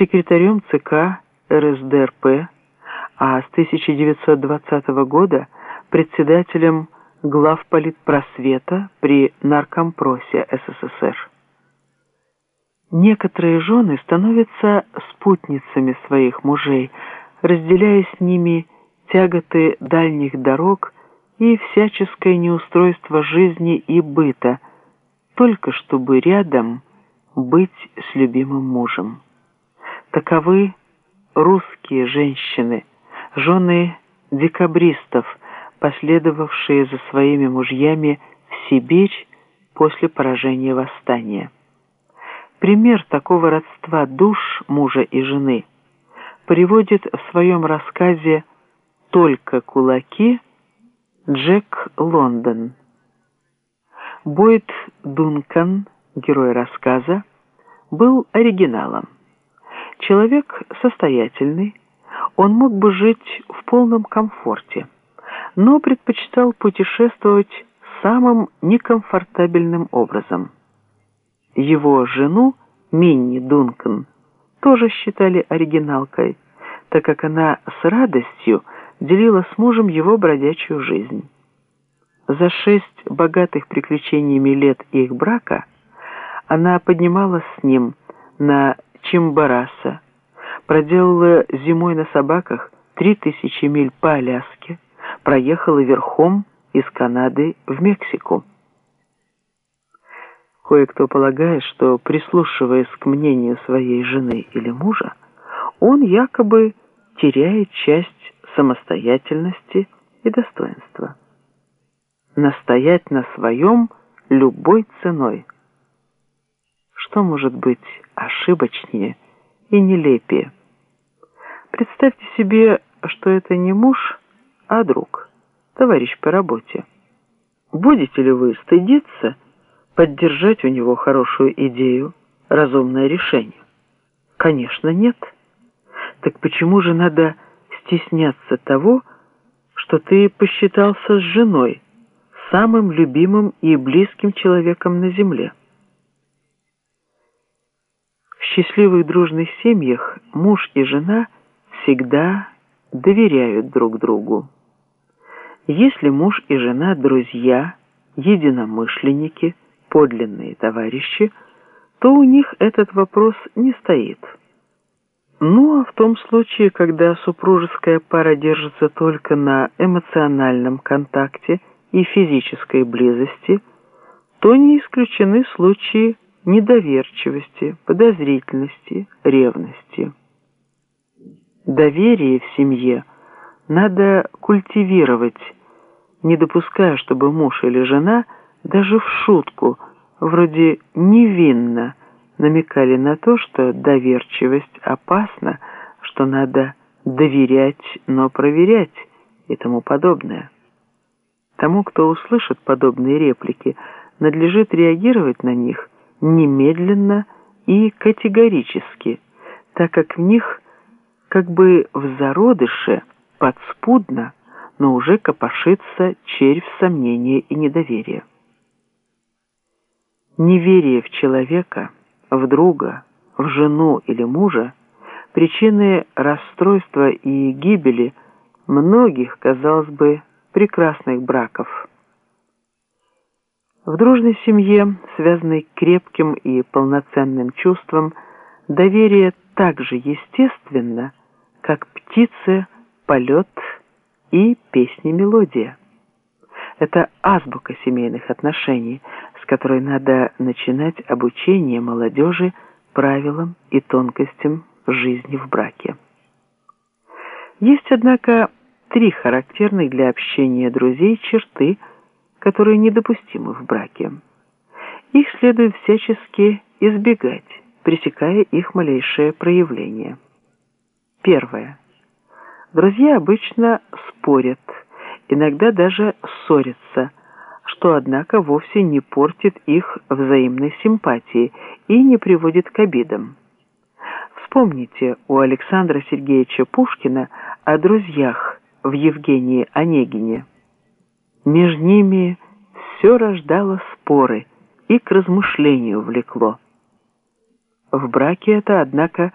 секретарем ЦК РСДРП, а с 1920 года председателем главполитпросвета при Наркомпросе СССР. Некоторые жены становятся спутницами своих мужей, разделяя с ними тяготы дальних дорог и всяческое неустройство жизни и быта, только чтобы рядом быть с любимым мужем. Таковы русские женщины, жены декабристов, последовавшие за своими мужьями в Сибирь после поражения восстания. Пример такого родства душ мужа и жены приводит в своем рассказе «Только кулаки» Джек Лондон. Бойд Дункан, герой рассказа, был оригиналом. Человек состоятельный, он мог бы жить в полном комфорте, но предпочитал путешествовать самым некомфортабельным образом. Его жену, Минни Дункан, тоже считали оригиналкой, так как она с радостью делила с мужем его бродячую жизнь. За шесть богатых приключениями лет их брака она поднималась с ним на Чимбараса, проделала зимой на собаках три тысячи миль по Аляске, проехала верхом из Канады в Мексику. Кое-кто полагает, что, прислушиваясь к мнению своей жены или мужа, он якобы теряет часть самостоятельности и достоинства. Настоять на своем любой ценой. Что может быть ошибочнее и нелепее? Представьте себе, что это не муж, а друг, товарищ по работе. Будете ли вы стыдиться поддержать у него хорошую идею, разумное решение? Конечно, нет. Так почему же надо стесняться того, что ты посчитался с женой, самым любимым и близким человеком на земле? В счастливых дружных семьях муж и жена всегда доверяют друг другу. Если муж и жена друзья, единомышленники, подлинные товарищи, то у них этот вопрос не стоит. Ну а в том случае, когда супружеская пара держится только на эмоциональном контакте и физической близости, то не исключены случаи недоверчивости, подозрительности, ревности. Доверие в семье надо культивировать, не допуская, чтобы муж или жена даже в шутку, вроде невинно, намекали на то, что доверчивость опасна, что надо доверять, но проверять и тому подобное. Тому, кто услышит подобные реплики, надлежит реагировать на них немедленно и категорически, так как в них как бы в зародыше подспудно, но уже копошится червь сомнения и недоверия. Неверие в человека – в друга, в жену или мужа, причины расстройства и гибели многих, казалось бы, прекрасных браков. В дружной семье, связанной крепким и полноценным чувством, доверие так же естественно, как птицы, полет и песни-мелодия. Это азбука семейных отношений – с которой надо начинать обучение молодежи правилам и тонкостям жизни в браке. Есть, однако, три характерных для общения друзей черты, которые недопустимы в браке. Их следует всячески избегать, пресекая их малейшее проявление. Первое. Друзья обычно спорят, иногда даже ссорятся – что, однако, вовсе не портит их взаимной симпатии и не приводит к обидам. Вспомните у Александра Сергеевича Пушкина о друзьях в Евгении Онегине. Между ними все рождало споры и к размышлению влекло. В браке это, однако,